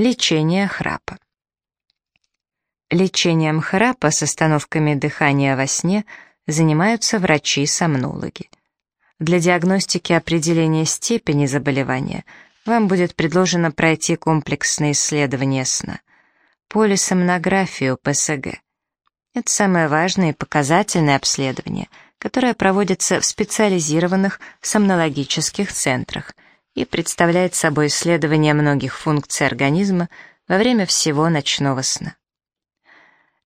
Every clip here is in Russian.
Лечение храпа. Лечением храпа с остановками дыхания во сне занимаются врачи-сомнологи. Для диагностики определения степени заболевания вам будет предложено пройти комплексное исследование сна, полисомнографию ПСГ. Это самое важное и показательное обследование, которое проводится в специализированных сомнологических центрах и представляет собой исследование многих функций организма во время всего ночного сна.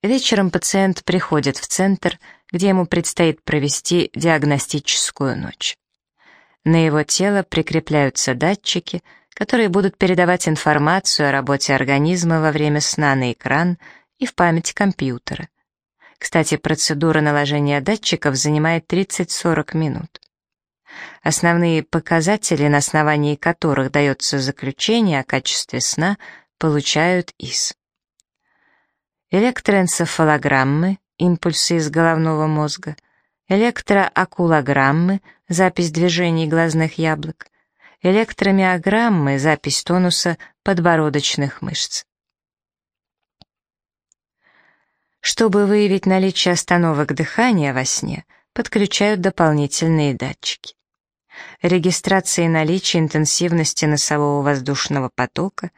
Вечером пациент приходит в центр, где ему предстоит провести диагностическую ночь. На его тело прикрепляются датчики, которые будут передавать информацию о работе организма во время сна на экран и в память компьютера. Кстати, процедура наложения датчиков занимает 30-40 минут. Основные показатели, на основании которых дается заключение о качестве сна, получают из электроэнцефалограммы, импульсы из головного мозга, электроакулограммы, запись движений глазных яблок, электромиограммы, запись тонуса подбородочных мышц. Чтобы выявить наличие остановок дыхания во сне, подключают дополнительные датчики. Регистрация наличия интенсивности носового воздушного потока,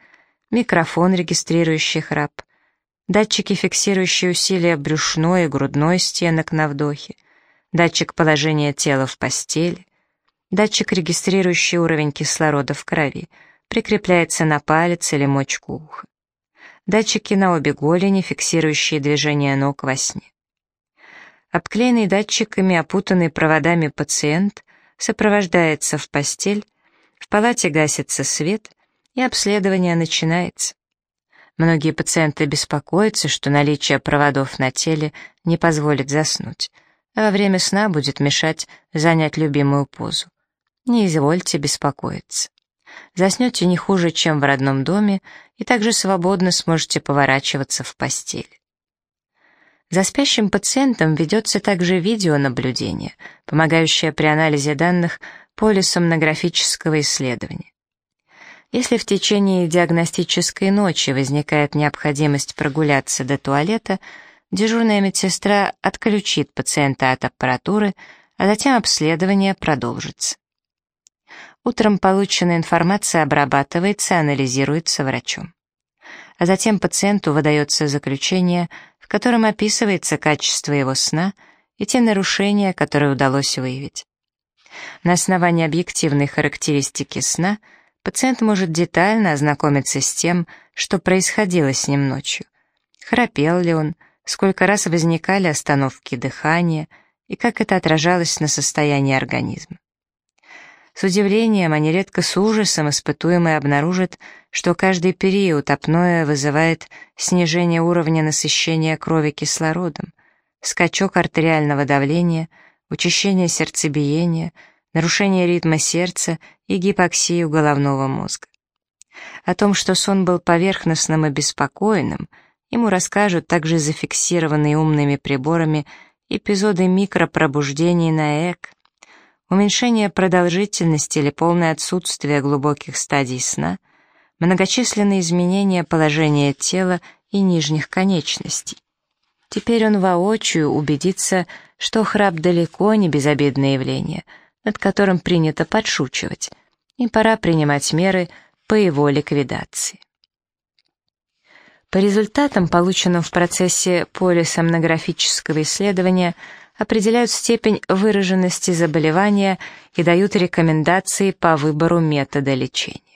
микрофон, регистрирующий храп, датчики, фиксирующие усилия брюшной и грудной стенок на вдохе, датчик положения тела в постели, датчик, регистрирующий уровень кислорода в крови, прикрепляется на палец или мочку уха датчики на обе голени, фиксирующие движение ног во сне. Обклеенный датчиками, опутанный проводами пациент сопровождается в постель, в палате гасится свет, и обследование начинается. Многие пациенты беспокоятся, что наличие проводов на теле не позволит заснуть, а во время сна будет мешать занять любимую позу. Не извольте беспокоиться. Заснете не хуже, чем в родном доме, и также свободно сможете поворачиваться в постели. За спящим пациентом ведется также видеонаблюдение, помогающее при анализе данных полисомнографического исследования. Если в течение диагностической ночи возникает необходимость прогуляться до туалета, дежурная медсестра отключит пациента от аппаратуры, а затем обследование продолжится. Утром полученная информация обрабатывается, анализируется врачом. А затем пациенту выдается заключение, в котором описывается качество его сна и те нарушения, которые удалось выявить. На основании объективной характеристики сна пациент может детально ознакомиться с тем, что происходило с ним ночью. Храпел ли он, сколько раз возникали остановки дыхания и как это отражалось на состоянии организма. С удивлением, а нередко с ужасом испытуемый обнаружит, что каждый период апноэ вызывает снижение уровня насыщения крови кислородом, скачок артериального давления, учащение сердцебиения, нарушение ритма сердца и гипоксию головного мозга. О том, что сон был поверхностным и беспокойным, ему расскажут также зафиксированные умными приборами эпизоды микропробуждений на ЭК, уменьшение продолжительности или полное отсутствие глубоких стадий сна, многочисленные изменения положения тела и нижних конечностей. Теперь он воочию убедится, что храп далеко не безобидное явление, над которым принято подшучивать, и пора принимать меры по его ликвидации. По результатам, полученным в процессе полисомнографического исследования, определяют степень выраженности заболевания и дают рекомендации по выбору метода лечения.